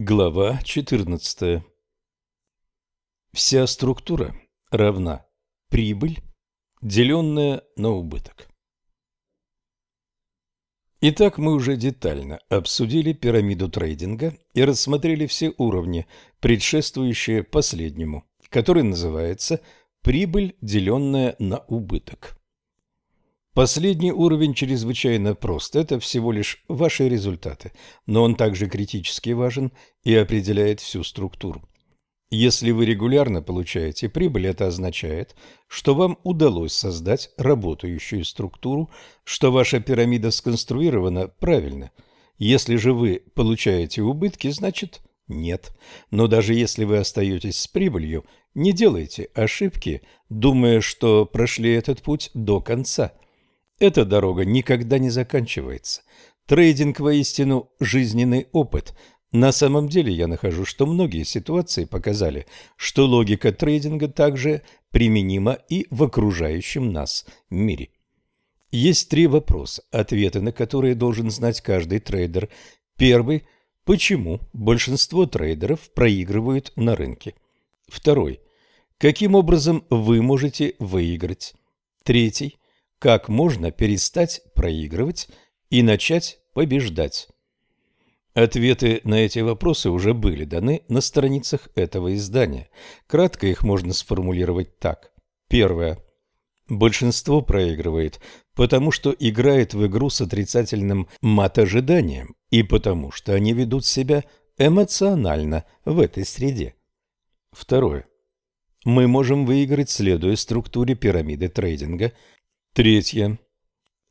Глава 14. Вся структура равна прибыль, деленная на убыток. Итак, мы уже детально обсудили пирамиду трейдинга и рассмотрели все уровни, предшествующие последнему, который называется прибыль, деленная на убыток. Последний уровень чрезвычайно прост, это всего лишь ваши результаты, но он также критически важен и определяет всю структуру. Если вы регулярно получаете прибыль, это означает, что вам удалось создать работающую структуру, что ваша пирамида сконструирована правильно. Если же вы получаете убытки, значит нет. Но даже если вы остаетесь с прибылью, не делайте ошибки, думая, что прошли этот путь до конца – эта дорога никогда не заканчивается. Трейдинг воистину жизненный опыт. На самом деле я нахожу, что многие ситуации показали, что логика трейдинга также применима и в окружающем нас мире. Есть три вопроса, ответы на которые должен знать каждый трейдер. Первый – почему большинство трейдеров проигрывают на рынке? Второй – каким образом вы можете выиграть? Третий как можно перестать проигрывать и начать побеждать? Ответы на эти вопросы уже были даны на страницах этого издания. Кратко их можно сформулировать так. Первое. Большинство проигрывает, потому что играет в игру с отрицательным мат-ожиданием и потому что они ведут себя эмоционально в этой среде. Второе. Мы можем выиграть, следуя структуре пирамиды трейдинга, Третье.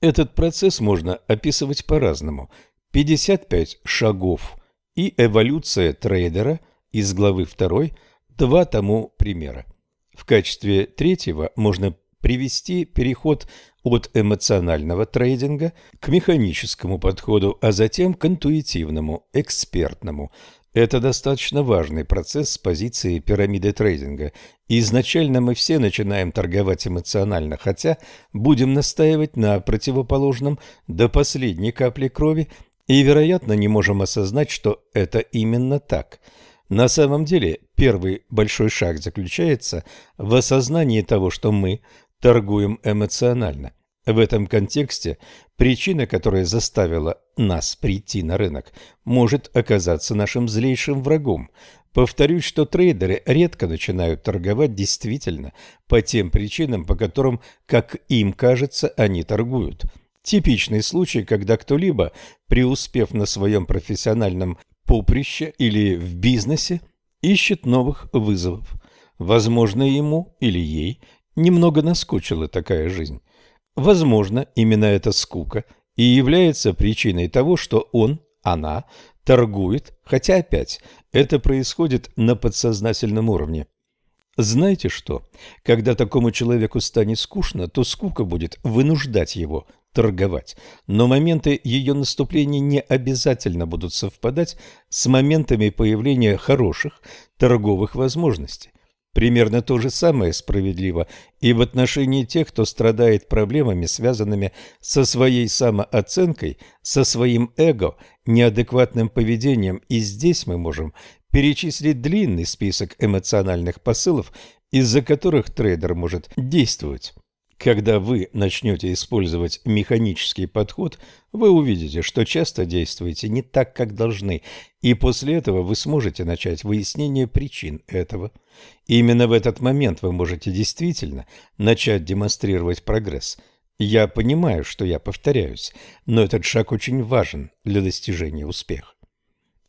Этот процесс можно описывать по-разному. 55 шагов и эволюция трейдера из главы 2 два тому примера. В качестве третьего можно привести переход от эмоционального трейдинга к механическому подходу, а затем к интуитивному, экспертному. Это достаточно важный процесс с позиции пирамиды трейдинга. изначально мы все начинаем торговать эмоционально, хотя будем настаивать на противоположном до последней капли крови и, вероятно, не можем осознать, что это именно так. На самом деле, первый большой шаг заключается в осознании того, что мы торгуем эмоционально. В этом контексте причина, которая заставила нас прийти на рынок, может оказаться нашим злейшим врагом. Повторюсь, что трейдеры редко начинают торговать действительно по тем причинам, по которым, как им кажется, они торгуют. Типичный случай, когда кто-либо, преуспев на своем профессиональном поприще или в бизнесе, ищет новых вызовов. Возможно, ему или ей немного наскучила такая жизнь. Возможно, именно эта скука и является причиной того, что он, она, торгует, хотя опять это происходит на подсознательном уровне. Знаете что? Когда такому человеку станет скучно, то скука будет вынуждать его торговать. Но моменты ее наступления не обязательно будут совпадать с моментами появления хороших торговых возможностей. Примерно то же самое справедливо и в отношении тех, кто страдает проблемами, связанными со своей самооценкой, со своим эго, неадекватным поведением, и здесь мы можем перечислить длинный список эмоциональных посылов, из-за которых трейдер может действовать. Когда вы начнете использовать механический подход, вы увидите, что часто действуете не так, как должны, и после этого вы сможете начать выяснение причин этого. Именно в этот момент вы можете действительно начать демонстрировать прогресс. Я понимаю, что я повторяюсь, но этот шаг очень важен для достижения успеха.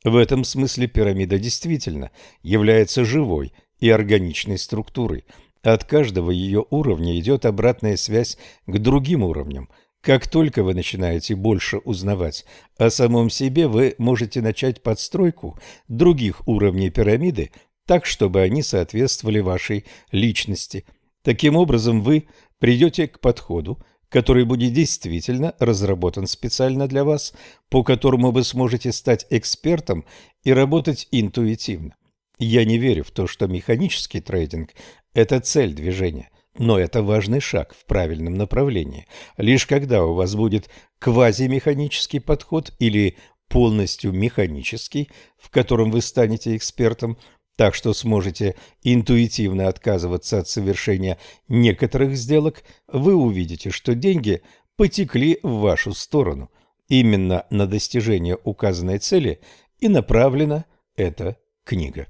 В этом смысле пирамида действительно является живой и органичной структурой – от каждого ее уровня идет обратная связь к другим уровням. Как только вы начинаете больше узнавать о самом себе, вы можете начать подстройку других уровней пирамиды так, чтобы они соответствовали вашей личности. Таким образом, вы придете к подходу, который будет действительно разработан специально для вас, по которому вы сможете стать экспертом и работать интуитивно. Я не верю в то, что механический трейдинг это цель движения, но это важный шаг в правильном направлении. Лишь когда у вас будет квазимеханический подход или полностью механический, в котором вы станете экспертом, так что сможете интуитивно отказываться от совершения некоторых сделок, вы увидите, что деньги потекли в вашу сторону. Именно на достижение указанной цели и направлена эта книга.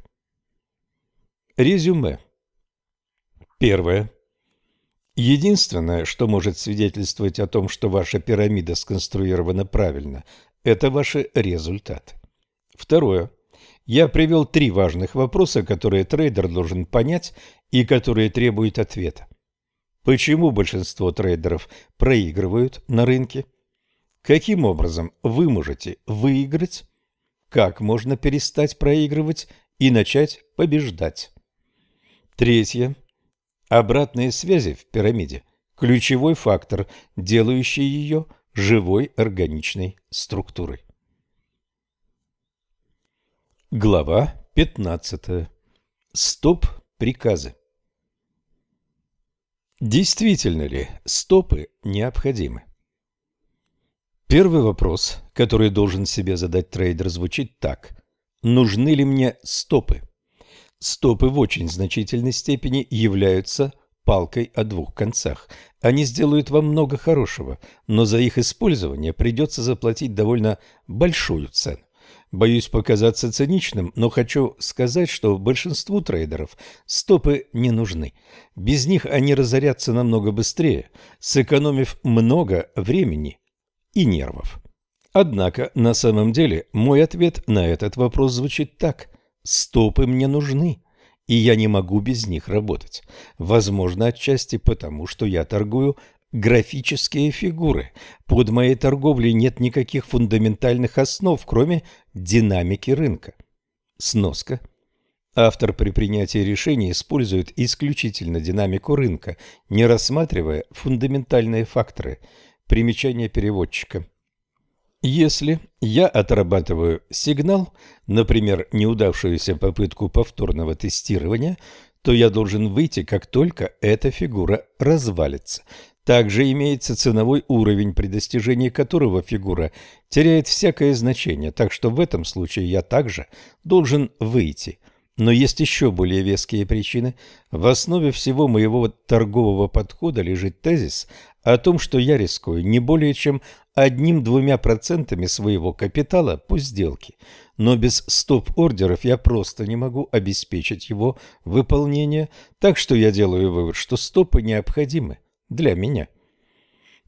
Резюме. Первое. Единственное, что может свидетельствовать о том, что ваша пирамида сконструирована правильно, это ваши результаты. Второе. Я привел три важных вопроса, которые трейдер должен понять и которые требуют ответа. Почему большинство трейдеров проигрывают на рынке? Каким образом вы можете выиграть? Как можно перестать проигрывать и начать побеждать? Третье. Обратные связи в пирамиде – ключевой фактор, делающий ее живой органичной структурой. Глава 15. Стоп-приказы. Действительно ли стопы необходимы? Первый вопрос, который должен себе задать трейдер, звучит так. Нужны ли мне стопы? Стопы в очень значительной степени являются палкой о двух концах. Они сделают вам много хорошего, но за их использование придется заплатить довольно большую цену. Боюсь показаться циничным, но хочу сказать, что большинству трейдеров стопы не нужны. Без них они разорятся намного быстрее, сэкономив много времени и нервов. Однако, на самом деле, мой ответ на этот вопрос звучит так. Стопы мне нужны, и я не могу без них работать. Возможно, отчасти потому, что я торгую графические фигуры. Под моей торговлей нет никаких фундаментальных основ, кроме динамики рынка. Сноска. Автор при принятии решений использует исключительно динамику рынка, не рассматривая фундаментальные факторы. Примечание переводчика. Если я отрабатываю сигнал, например, неудавшуюся попытку повторного тестирования, то я должен выйти, как только эта фигура развалится. Также имеется ценовой уровень, при достижении которого фигура теряет всякое значение, так что в этом случае я также должен выйти. Но есть еще более веские причины. В основе всего моего торгового подхода лежит тезис о том, что я рискую не более чем одним-двумя процентами своего капитала по сделке, но без стоп-ордеров я просто не могу обеспечить его выполнение, так что я делаю вывод, что стопы необходимы для меня.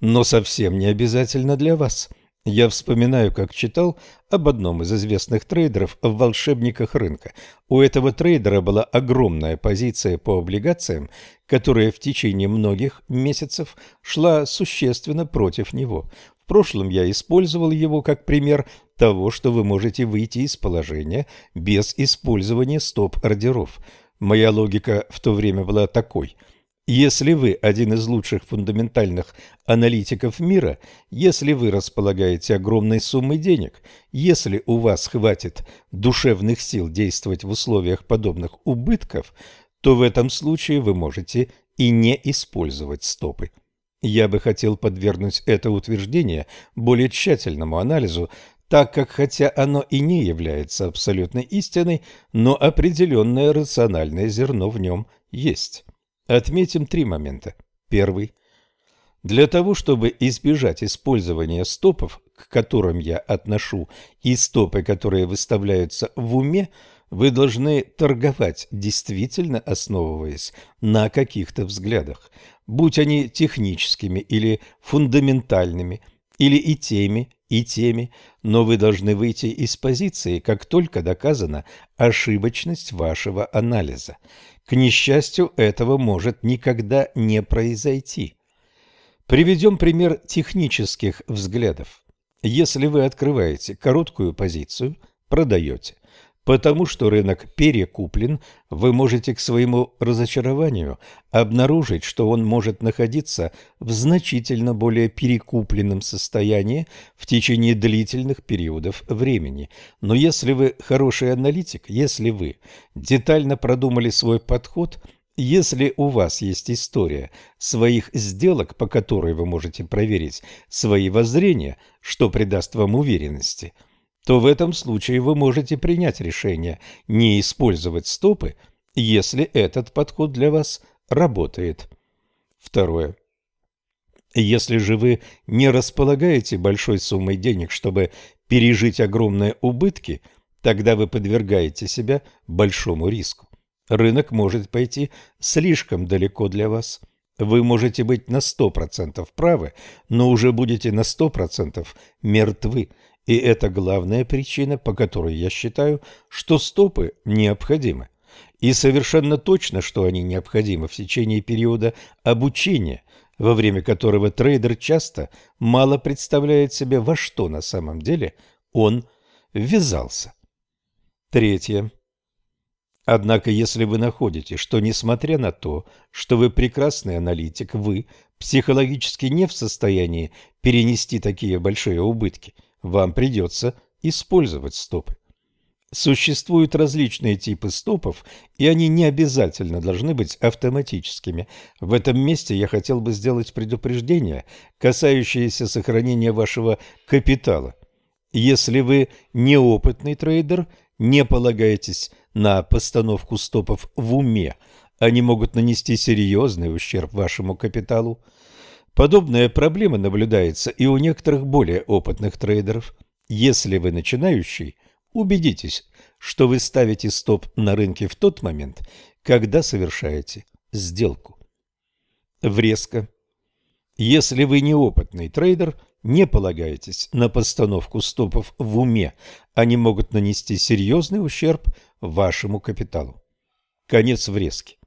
Но совсем не обязательно для вас. Я вспоминаю, как читал об одном из известных трейдеров в «Волшебниках рынка». У этого трейдера была огромная позиция по облигациям, которая в течение многих месяцев шла существенно против него. В прошлом я использовал его как пример того, что вы можете выйти из положения без использования стоп-ордеров. Моя логика в то время была такой – если вы один из лучших фундаментальных аналитиков мира, если вы располагаете огромной суммой денег, если у вас хватит душевных сил действовать в условиях подобных убытков, то в этом случае вы можете и не использовать стопы. Я бы хотел подвергнуть это утверждение более тщательному анализу, так как хотя оно и не является абсолютной истиной, но определенное рациональное зерно в нем есть. Отметим три момента. Первый. Для того, чтобы избежать использования стопов, к которым я отношу и стопы, которые выставляются в уме, вы должны торговать, действительно основываясь на каких-то взглядах, будь они техническими или фундаментальными, или и теми, и теми, но вы должны выйти из позиции, как только доказана ошибочность вашего анализа. К несчастью, этого может никогда не произойти. Приведем пример технических взглядов. Если вы открываете короткую позицию, продаете, Потому что рынок перекуплен, вы можете к своему разочарованию обнаружить, что он может находиться в значительно более перекупленном состоянии в течение длительных периодов времени. Но если вы хороший аналитик, если вы детально продумали свой подход, если у вас есть история своих сделок, по которой вы можете проверить свои воззрения, что придаст вам уверенности – то в этом случае вы можете принять решение не использовать стопы, если этот подход для вас работает. Второе. Если же вы не располагаете большой суммой денег, чтобы пережить огромные убытки, тогда вы подвергаете себя большому риску. Рынок может пойти слишком далеко для вас. Вы можете быть на 100% правы, но уже будете на 100% мертвы. И это главная причина, по которой я считаю, что стопы необходимы. И совершенно точно, что они необходимы в течение периода обучения, во время которого трейдер часто мало представляет себе, во что на самом деле он ввязался. Третье. Однако, если вы находите, что несмотря на то, что вы прекрасный аналитик, вы психологически не в состоянии перенести такие большие убытки, вам придется использовать стопы. Существуют различные типы стопов, и они не обязательно должны быть автоматическими. В этом месте я хотел бы сделать предупреждение, касающееся сохранения вашего капитала. Если вы неопытный трейдер, не полагайтесь на постановку стопов в уме. Они могут нанести серьезный ущерб вашему капиталу. Подобная проблема наблюдается и у некоторых более опытных трейдеров. Если вы начинающий, убедитесь, что вы ставите стоп на рынке в тот момент, когда совершаете сделку. Врезка. Если вы неопытный трейдер, не полагайтесь на постановку стопов в уме, они могут нанести серьезный ущерб вашему капиталу. Конец врезки.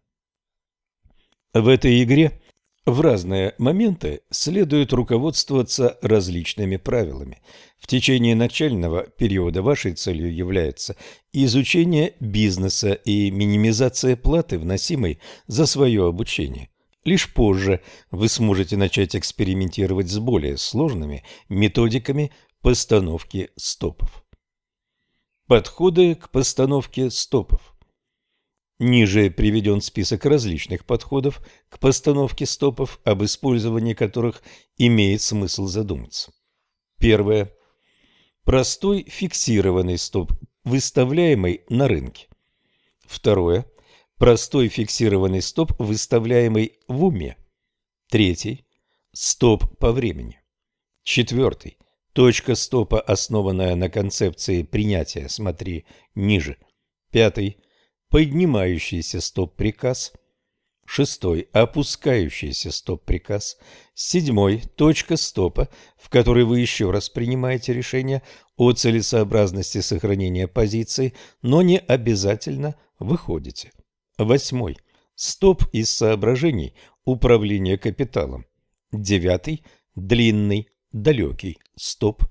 В этой игре в разные моменты следует руководствоваться различными правилами. В течение начального периода вашей целью является изучение бизнеса и минимизация платы, вносимой за свое обучение. Лишь позже вы сможете начать экспериментировать с более сложными методиками постановки стопов. Подходы к постановке стопов. Ниже приведен список различных подходов к постановке стопов, об использовании которых имеет смысл задуматься. Первое. Простой фиксированный стоп, выставляемый на рынке. Второе. Простой фиксированный стоп, выставляемый в уме. Третий. Стоп по времени. Четвертый. Точка стопа, основанная на концепции принятия, смотри ниже. Пятый. Поднимающийся стоп-приказ. Шестой. Опускающийся стоп-приказ. Седьмой. Точка стопа, в которой вы еще раз принимаете решение о целесообразности сохранения позиции, но не обязательно выходите. Восьмой. Стоп из соображений управления капиталом. Девятый. Длинный далекий стоп.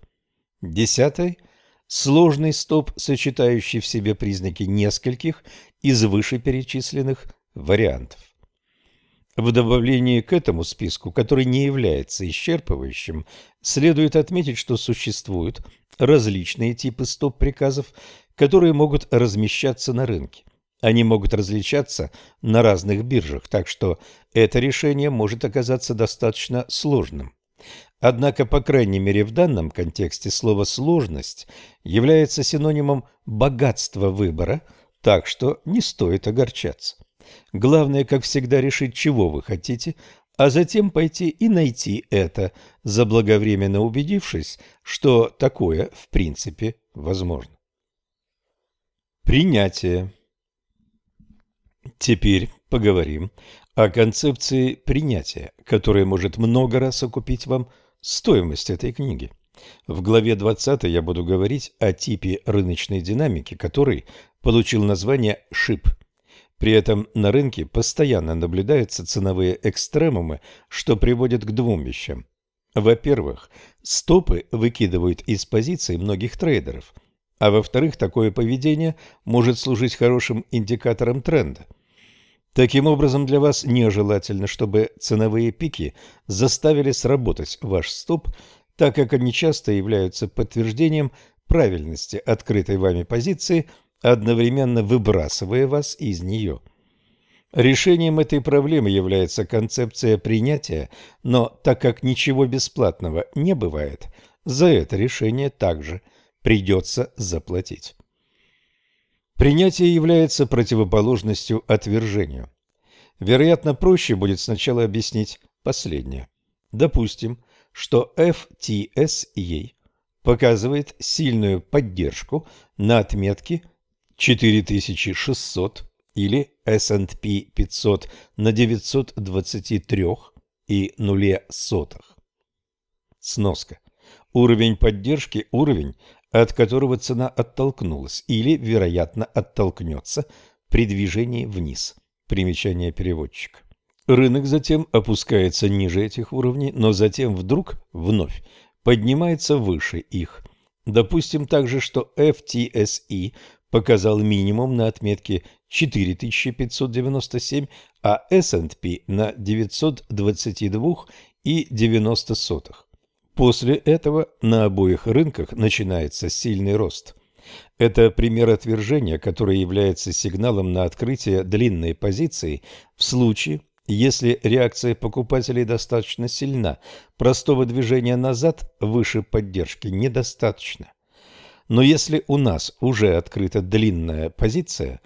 Десятый – сложный стоп, сочетающий в себе признаки нескольких из вышеперечисленных вариантов. В добавлении к этому списку, который не является исчерпывающим, следует отметить, что существуют различные типы стоп-приказов, которые могут размещаться на рынке. Они могут различаться на разных биржах, так что это решение может оказаться достаточно сложным. Однако, по крайней мере в данном контексте, слово «сложность» является синонимом богатства выбора, так что не стоит огорчаться. Главное, как всегда, решить, чего вы хотите, а затем пойти и найти это, заблаговременно убедившись, что такое в принципе возможно. Принятие Теперь поговорим о концепции принятия, которая может много раз окупить вам Стоимость этой книги. В главе 20 я буду говорить о типе рыночной динамики, который получил название «шип». При этом на рынке постоянно наблюдаются ценовые экстремумы, что приводит к двум вещам. Во-первых, стопы выкидывают из позиций многих трейдеров, а во-вторых, такое поведение может служить хорошим индикатором тренда – Таким образом, для вас нежелательно, чтобы ценовые пики заставили сработать ваш стоп, так как они часто являются подтверждением правильности открытой вами позиции, одновременно выбрасывая вас из нее. Решением этой проблемы является концепция принятия, но так как ничего бесплатного не бывает, за это решение также придется заплатить. Принятие является противоположностью отвержению. Вероятно, проще будет сначала объяснить последнее. Допустим, что FTSE показывает сильную поддержку на отметке 4600 или S&P 500 на 923 и нуле сотых. Сноска. Уровень поддержки – уровень, от которого цена оттолкнулась или, вероятно, оттолкнется при движении вниз. Примечание переводчика. Рынок затем опускается ниже этих уровней, но затем вдруг вновь поднимается выше их. Допустим также, что FTSE показал минимум на отметке 4597, а S&P на 922,90. После этого на обоих рынках начинается сильный рост. Это пример отвержения, который является сигналом на открытие длинной позиции в случае, если реакция покупателей достаточно сильна. Простого движения назад выше поддержки недостаточно. Но если у нас уже открыта длинная позиция,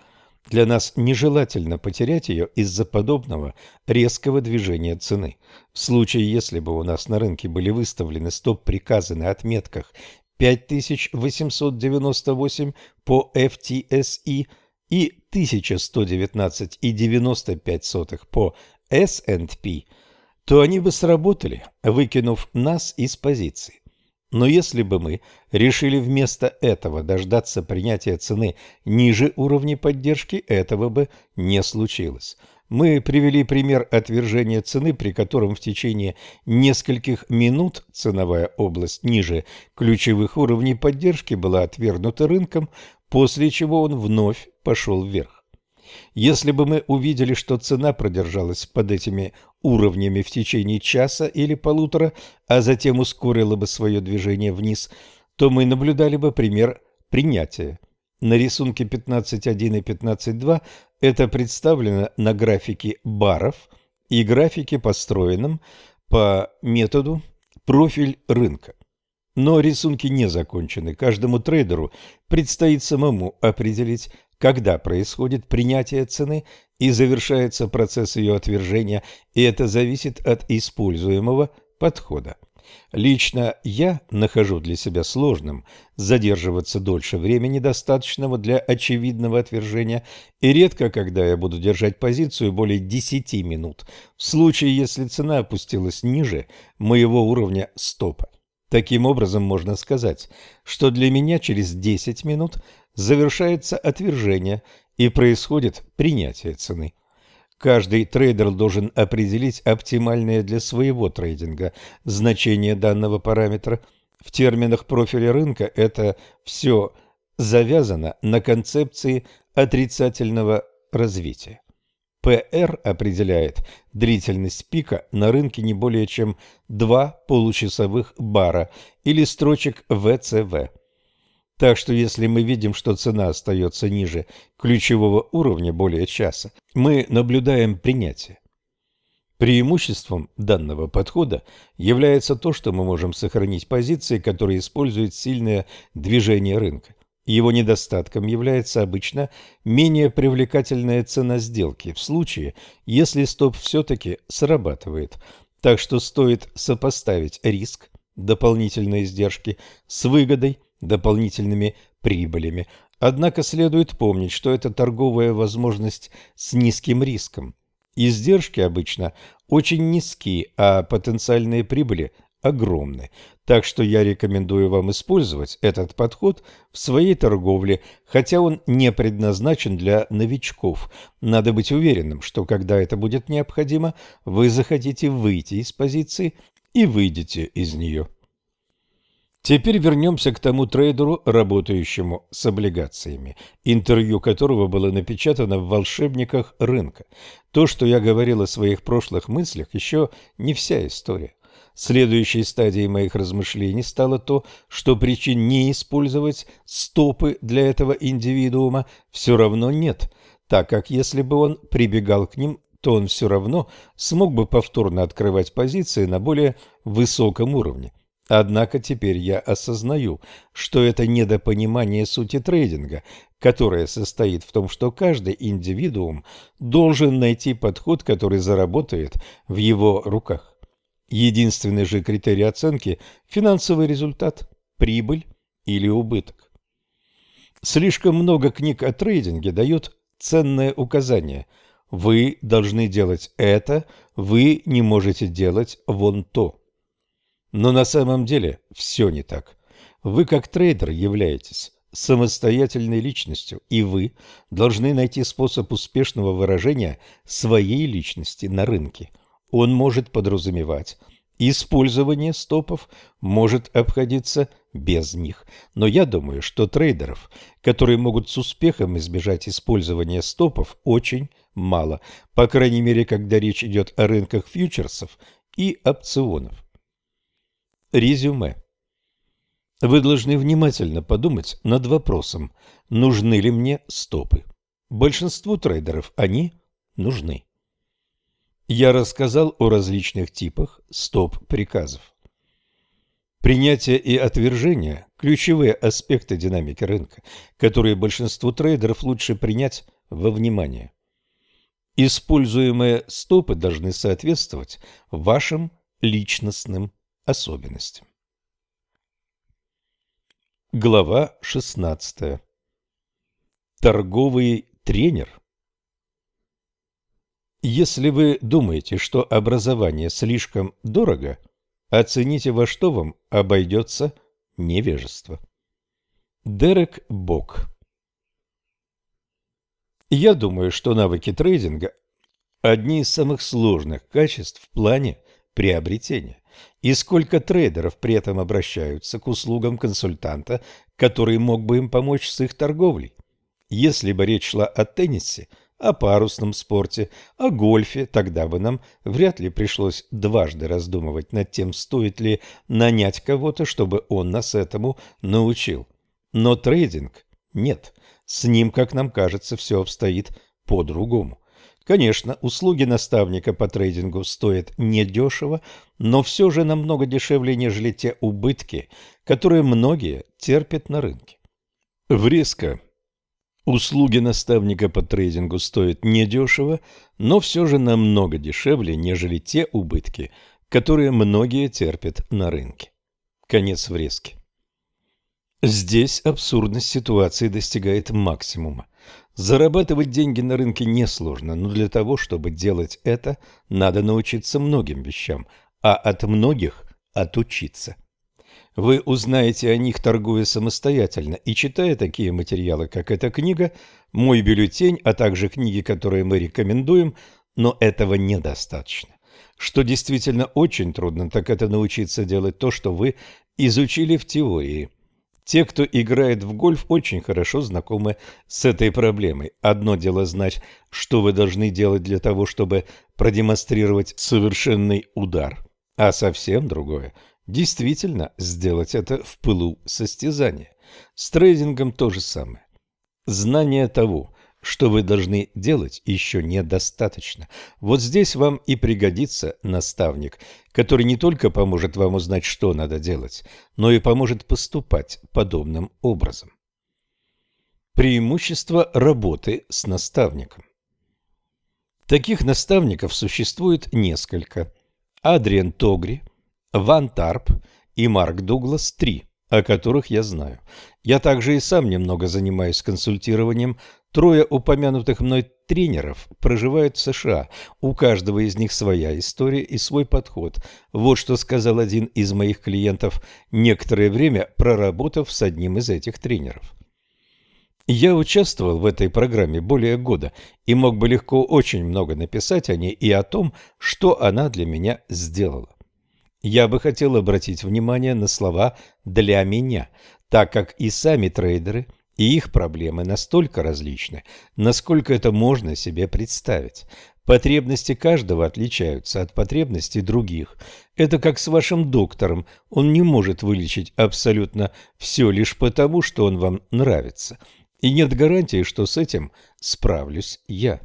для нас нежелательно потерять ее из-за подобного резкого движения цены. В случае, если бы у нас на рынке были выставлены стоп-приказы на отметках 5898 по FTSE и 1119,95 по S&P, то они бы сработали, выкинув нас из позиции. Но если бы мы решили вместо этого дождаться принятия цены ниже уровня поддержки, этого бы не случилось. Мы привели пример отвержения цены, при котором в течение нескольких минут ценовая область ниже ключевых уровней поддержки была отвергнута рынком, после чего он вновь пошел вверх. Если бы мы увидели, что цена продержалась под этими уровнями в течение часа или полутора, а затем ускорила бы свое движение вниз, то мы наблюдали бы пример принятия. На рисунке 15.1 и 15.2 это представлено на графике баров и графике, построенном по методу профиль рынка. Но рисунки не закончены. Каждому трейдеру предстоит самому определить, когда происходит принятие цены и завершается процесс ее отвержения, и это зависит от используемого подхода. Лично я нахожу для себя сложным задерживаться дольше времени, достаточного для очевидного отвержения, и редко, когда я буду держать позицию более 10 минут, в случае, если цена опустилась ниже моего уровня стопа. Таким образом, можно сказать, что для меня через 10 минут завершается отвержение и происходит принятие цены. Каждый трейдер должен определить оптимальное для своего трейдинга значение данного параметра. В терминах профиля рынка это все завязано на концепции отрицательного развития. PR определяет длительность пика на рынке не более чем 2 получасовых бара или строчек ВЦВ. Так что если мы видим, что цена остается ниже ключевого уровня более часа, мы наблюдаем принятие. Преимуществом данного подхода является то, что мы можем сохранить позиции, которые используют сильное движение рынка. Его недостатком является обычно менее привлекательная цена сделки в случае, если стоп все-таки срабатывает. Так что стоит сопоставить риск, дополнительные издержки, с выгодой, дополнительными прибылями. Однако следует помнить, что это торговая возможность с низким риском. Издержки обычно очень низкие, а потенциальные прибыли огромны. Так что я рекомендую вам использовать этот подход в своей торговле, хотя он не предназначен для новичков. Надо быть уверенным, что когда это будет необходимо, вы захотите выйти из позиции и выйдете из нее. Теперь вернемся к тому трейдеру, работающему с облигациями, интервью которого было напечатано в «Волшебниках рынка». То, что я говорил о своих прошлых мыслях, еще не вся история. Следующей стадией моих размышлений стало то, что причин не использовать стопы для этого индивидуума все равно нет, так как если бы он прибегал к ним, то он все равно смог бы повторно открывать позиции на более высоком уровне. Однако теперь я осознаю, что это недопонимание сути трейдинга, которое состоит в том, что каждый индивидуум должен найти подход, который заработает в его руках. Единственный же критерий оценки – финансовый результат, прибыль или убыток. Слишком много книг о трейдинге дают ценное указание. Вы должны делать это, вы не можете делать вон то. Но на самом деле все не так. Вы как трейдер являетесь самостоятельной личностью, и вы должны найти способ успешного выражения своей личности на рынке. Он может подразумевать использование стопов, может обходиться без них. Но я думаю, что трейдеров, которые могут с успехом избежать использования стопов, очень мало, по крайней мере, когда речь идет о рынках фьючерсов и опционов. Резюме. Вы должны внимательно подумать над вопросом, нужны ли мне стопы. Большинству трейдеров они нужны. Я рассказал о различных типах стоп-приказов. Принятие и отвержение – ключевые аспекты динамики рынка, которые большинству трейдеров лучше принять во внимание. Используемые стопы должны соответствовать вашим личностным особенностям. Глава 16. Торговый тренер. Если вы думаете, что образование слишком дорого, оцените, во что вам обойдется невежество. Дерек Бок Я думаю, что навыки трейдинга – одни из самых сложных качеств в плане приобретения. И сколько трейдеров при этом обращаются к услугам консультанта, который мог бы им помочь с их торговлей. Если бы речь шла о теннисе, о парусном спорте, о гольфе, тогда бы нам вряд ли пришлось дважды раздумывать над тем, стоит ли нанять кого-то, чтобы он нас этому научил. Но трейдинг – нет. С ним, как нам кажется, все обстоит по-другому. Конечно, услуги наставника по трейдингу стоят недешево, но все же намного дешевле, нежели те убытки, которые многие терпят на рынке. Врезка. Услуги наставника по трейдингу стоят недешево, но все же намного дешевле, нежели те убытки, которые многие терпят на рынке. Конец врезки. Здесь абсурдность ситуации достигает максимума. Зарабатывать деньги на рынке несложно, но для того, чтобы делать это, надо научиться многим вещам, а от многих отучиться. Вы узнаете о них, торгуя самостоятельно и читая такие материалы, как эта книга, мой бюллетень, а также книги, которые мы рекомендуем, но этого недостаточно. Что действительно очень трудно, так это научиться делать то, что вы изучили в теории – те, кто играет в гольф, очень хорошо знакомы с этой проблемой. Одно дело знать, что вы должны делать для того, чтобы продемонстрировать совершенный удар, а совсем другое – действительно сделать это в пылу состязания. С трейдингом то же самое. Знание того, что вы должны делать, еще недостаточно. Вот здесь вам и пригодится наставник, который не только поможет вам узнать, что надо делать, но и поможет поступать подобным образом. Преимущество работы с наставником. Таких наставников существует несколько. Адриан Тогри, Ван Тарп и Марк Дуглас – три, о которых я знаю. Я также и сам немного занимаюсь консультированием Трое упомянутых мной тренеров проживают в США. У каждого из них своя история и свой подход. Вот что сказал один из моих клиентов, некоторое время проработав с одним из этих тренеров. Я участвовал в этой программе более года и мог бы легко очень много написать о ней и о том, что она для меня сделала. Я бы хотел обратить внимание на слова «для меня», так как и сами трейдеры – и их проблемы настолько различны, насколько это можно себе представить. Потребности каждого отличаются от потребностей других. Это как с вашим доктором. Он не может вылечить абсолютно все лишь потому, что он вам нравится. И нет гарантии, что с этим справлюсь я.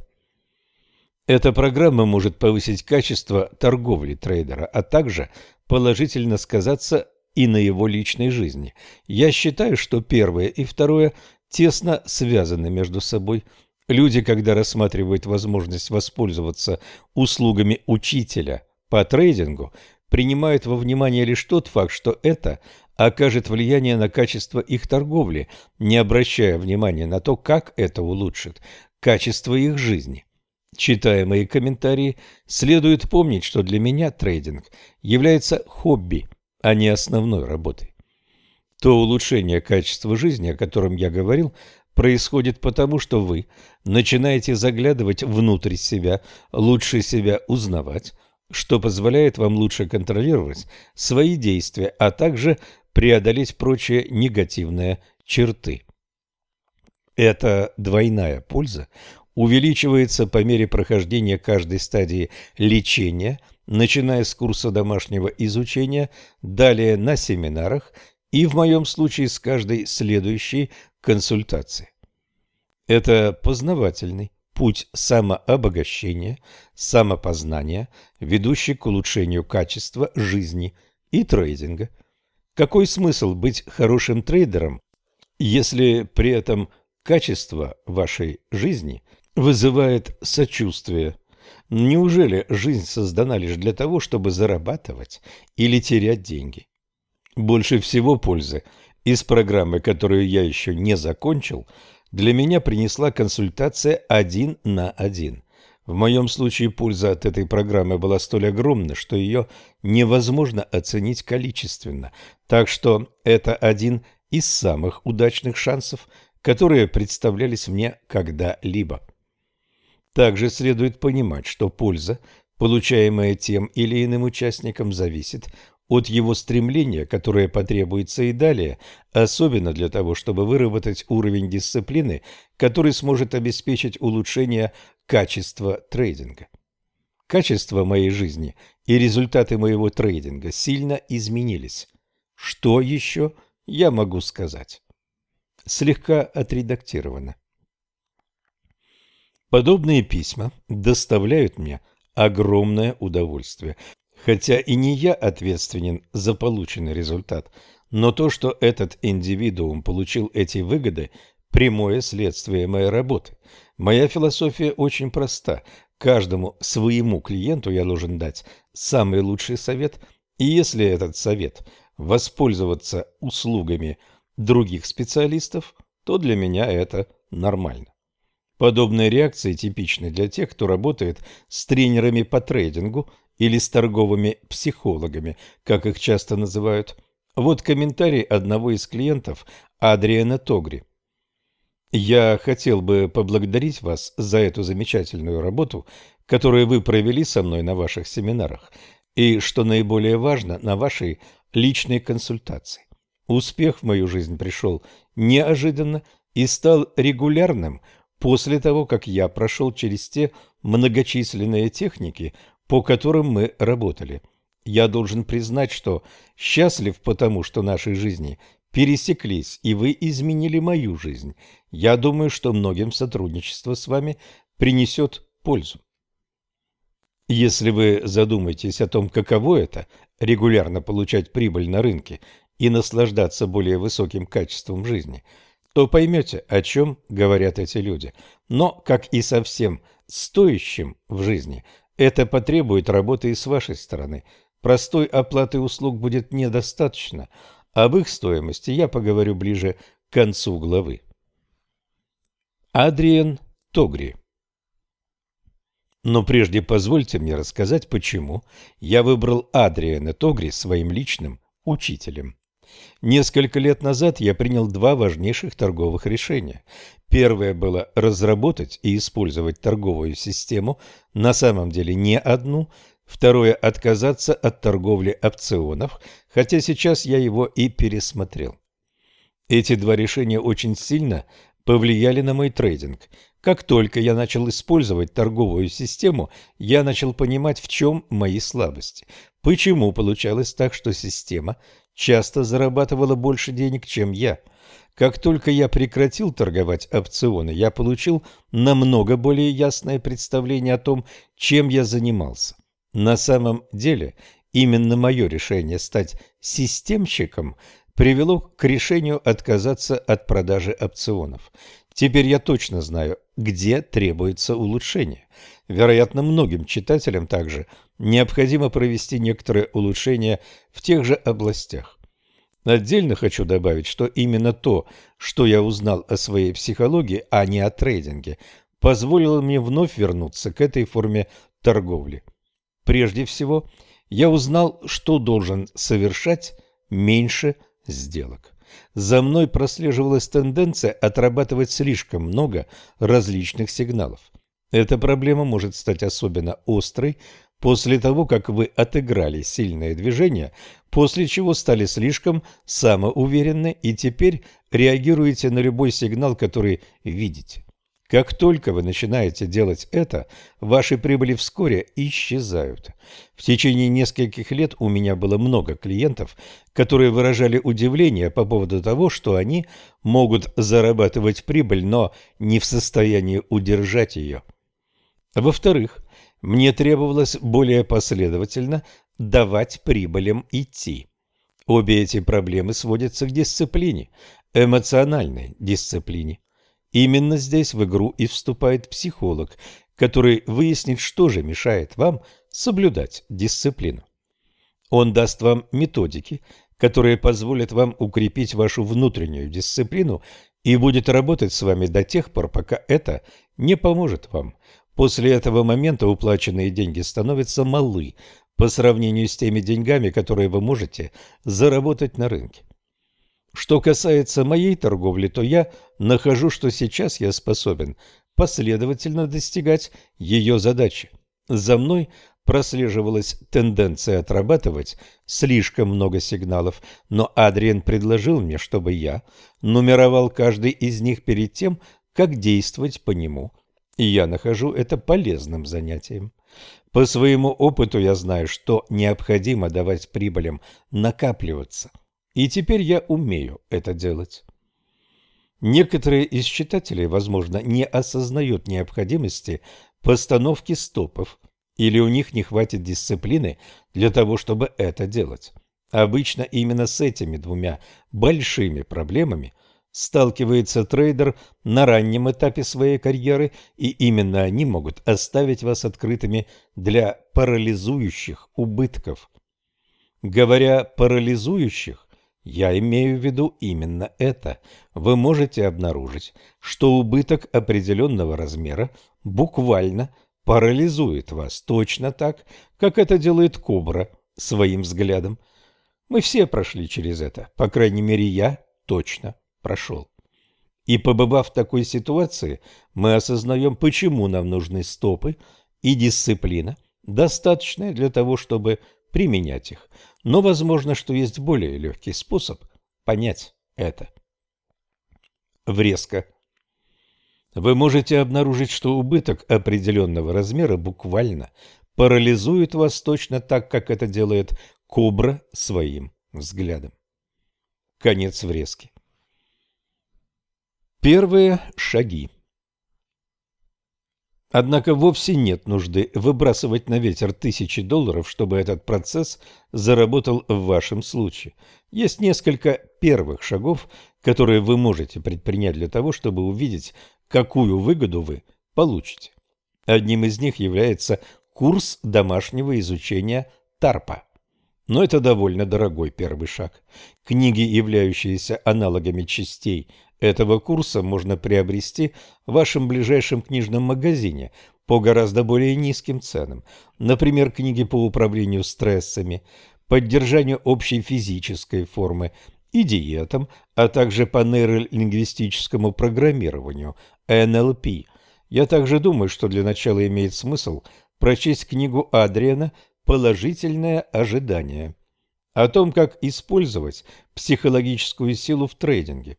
Эта программа может повысить качество торговли трейдера, а также положительно сказаться и на его личной жизни. Я считаю, что первое и второе тесно связаны между собой. Люди, когда рассматривают возможность воспользоваться услугами учителя по трейдингу, принимают во внимание лишь тот факт, что это окажет влияние на качество их торговли, не обращая внимания на то, как это улучшит качество их жизни. Читая мои комментарии, следует помнить, что для меня трейдинг является хобби, а не основной работой. То улучшение качества жизни, о котором я говорил, происходит потому, что вы начинаете заглядывать внутрь себя, лучше себя узнавать, что позволяет вам лучше контролировать свои действия, а также преодолеть прочие негативные черты. Эта двойная польза увеличивается по мере прохождения каждой стадии лечения, начиная с курса домашнего изучения, далее на семинарах и в моем случае с каждой следующей консультации. Это познавательный, путь самообогащения, самопознания, ведущий к улучшению качества жизни и трейдинга. Какой смысл быть хорошим трейдером, если при этом качество вашей жизни вызывает сочувствие? Неужели жизнь создана лишь для того, чтобы зарабатывать или терять деньги? Больше всего пользы из программы, которую я еще не закончил – для меня принесла консультация один на один. В моем случае польза от этой программы была столь огромна, что ее невозможно оценить количественно. Так что это один из самых удачных шансов, которые представлялись мне когда-либо. Также следует понимать, что польза, получаемая тем или иным участником, зависит от его стремления, которое потребуется и далее, особенно для того, чтобы выработать уровень дисциплины, который сможет обеспечить улучшение качества трейдинга. Качество моей жизни и результаты моего трейдинга сильно изменились. Что еще я могу сказать? Слегка отредактировано. Подобные письма доставляют мне огромное удовольствие. Хотя и не я ответственен за полученный результат, но то, что этот индивидуум получил эти выгоды – прямое следствие моей работы. Моя философия очень проста. Каждому своему клиенту я должен дать самый лучший совет, и если этот совет – воспользоваться услугами других специалистов, то для меня это нормально. Подобные реакции типичны для тех, кто работает с тренерами по трейдингу или с торговыми психологами, как их часто называют. Вот комментарий одного из клиентов Адриана Тогри. Я хотел бы поблагодарить вас за эту замечательную работу, которую вы провели со мной на ваших семинарах, и, что наиболее важно, на вашей личной консультации. Успех в мою жизнь пришел неожиданно и стал регулярным после того, как я прошел через те многочисленные техники, по которым мы работали. Я должен признать, что счастлив потому, что наши жизни пересеклись, и вы изменили мою жизнь. Я думаю, что многим сотрудничество с вами принесет пользу. Если вы задумаетесь о том, каково это – регулярно получать прибыль на рынке и наслаждаться более высоким качеством жизни, то поймете, о чем говорят эти люди. Но, как и со всем стоящим в жизни – это потребует работы и с вашей стороны. Простой оплаты услуг будет недостаточно. Об их стоимости я поговорю ближе к концу главы. Адриен Тогри Но прежде позвольте мне рассказать, почему я выбрал Адриена Тогри своим личным учителем. Несколько лет назад я принял два важнейших торговых решения. Первое было разработать и использовать торговую систему, на самом деле не одну. Второе – отказаться от торговли опционов, хотя сейчас я его и пересмотрел. Эти два решения очень сильно повлияли на мой трейдинг. Как только я начал использовать торговую систему, я начал понимать, в чем мои слабости. Почему получалось так, что система часто зарабатывала больше денег, чем я – как только я прекратил торговать опционы, я получил намного более ясное представление о том, чем я занимался. На самом деле, Именно мое решение стать системщиком привело к решению отказаться от продажи опционов. Теперь я точно знаю, где требуется улучшение. Вероятно, многим читателям также необходимо провести некоторые улучшения в тех же областях. Отдельно хочу добавить, что именно то, что я узнал о своей психологии, а не о трейдинге, позволило мне вновь вернуться к этой форме торговли. Прежде всего, я узнал, что должен совершать меньше сделок. За мной прослеживалась тенденция отрабатывать слишком много различных сигналов. Эта проблема может стать особенно острой после того, как вы отыграли сильное движение, после чего стали слишком самоуверенны и теперь реагируете на любой сигнал, который видите. Как только вы начинаете делать это, ваши прибыли вскоре исчезают. В течение нескольких лет у меня было много клиентов, которые выражали удивление по поводу того, что они могут зарабатывать прибыль, но не в состоянии удержать ее. Во-вторых, мне требовалось более последовательно давать прибылям идти. Обе эти проблемы сводятся к дисциплине, эмоциональной дисциплине. Именно здесь в игру и вступает психолог, который выяснит, что же мешает вам соблюдать дисциплину. Он даст вам методики, которые позволят вам укрепить вашу внутреннюю дисциплину и будет работать с вами до тех пор, пока это не поможет вам. После этого момента уплаченные деньги становятся малы по сравнению с теми деньгами, которые вы можете заработать на рынке. Что касается моей торговли, то я нахожу, что сейчас я способен последовательно достигать ее задачи. За мной прослеживалась тенденция отрабатывать слишком много сигналов, но Адриан предложил мне, чтобы я нумеровал каждый из них перед тем, как действовать по нему, и я нахожу это полезным занятием. По своему опыту я знаю, что необходимо давать прибылям накапливаться – и теперь я умею это делать. Некоторые из читателей, возможно, не осознают необходимости постановки стопов, или у них не хватит дисциплины для того, чтобы это делать. Обычно именно с этими двумя большими проблемами сталкивается трейдер на раннем этапе своей карьеры, и именно они могут оставить вас открытыми для парализующих убытков. Говоря парализующих, я имею в виду именно это. Вы можете обнаружить, что убыток определенного размера буквально парализует вас точно так, как это делает кобра своим взглядом. Мы все прошли через это, по крайней мере я точно прошел. И побывав в такой ситуации, мы осознаем, почему нам нужны стопы и дисциплина, достаточная для того, чтобы применять их. Но возможно, что есть более легкий способ понять это. Врезка. Вы можете обнаружить, что убыток определенного размера буквально парализует вас точно так, как это делает кобра своим взглядом. Конец врезки. Первые шаги. Однако вовсе нет нужды выбрасывать на ветер тысячи долларов, чтобы этот процесс заработал в вашем случае. Есть несколько первых шагов, которые вы можете предпринять для того, чтобы увидеть, какую выгоду вы получите. Одним из них является курс домашнего изучения ТАРПа. Но это довольно дорогой первый шаг. Книги, являющиеся аналогами частей этого курса можно приобрести в вашем ближайшем книжном магазине по гораздо более низким ценам. Например, книги по управлению стрессами, поддержанию общей физической формы и диетам, а также по нейролингвистическому программированию НЛП. Я также думаю, что для начала имеет смысл прочесть книгу Адриана «Положительное ожидание» о том, как использовать психологическую силу в трейдинге.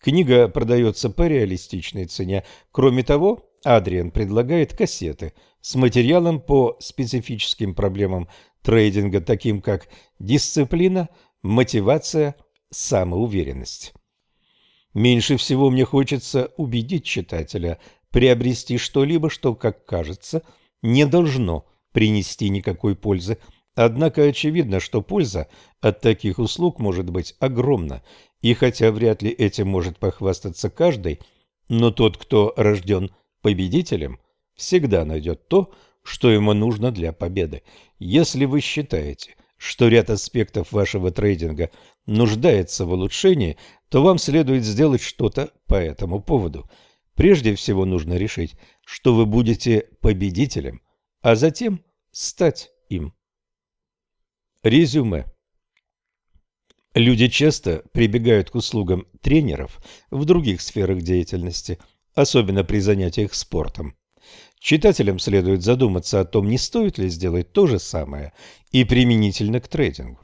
Книга продается по реалистичной цене. Кроме того, Адриан предлагает кассеты с материалом по специфическим проблемам трейдинга, таким как дисциплина, мотивация, самоуверенность. Меньше всего мне хочется убедить читателя приобрести что-либо, что, как кажется, не должно принести никакой пользы. Однако очевидно, что польза от таких услуг может быть огромна, и хотя вряд ли этим может похвастаться каждый, но тот, кто рожден победителем, всегда найдет то, что ему нужно для победы. Если вы считаете, что ряд аспектов вашего трейдинга нуждается в улучшении, то вам следует сделать что-то по этому поводу. Прежде всего нужно решить, что вы будете победителем, а затем стать им. Резюме. Люди часто прибегают к услугам тренеров в других сферах деятельности, особенно при занятиях спортом. Читателям следует задуматься о том, не стоит ли сделать то же самое и применительно к трейдингу.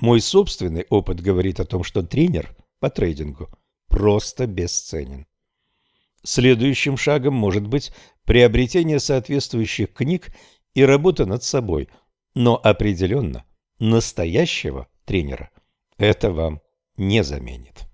Мой собственный опыт говорит о том, что тренер по трейдингу просто бесценен. Следующим шагом может быть приобретение соответствующих книг и работа над собой, но определенно настоящего тренера это вам не заменит.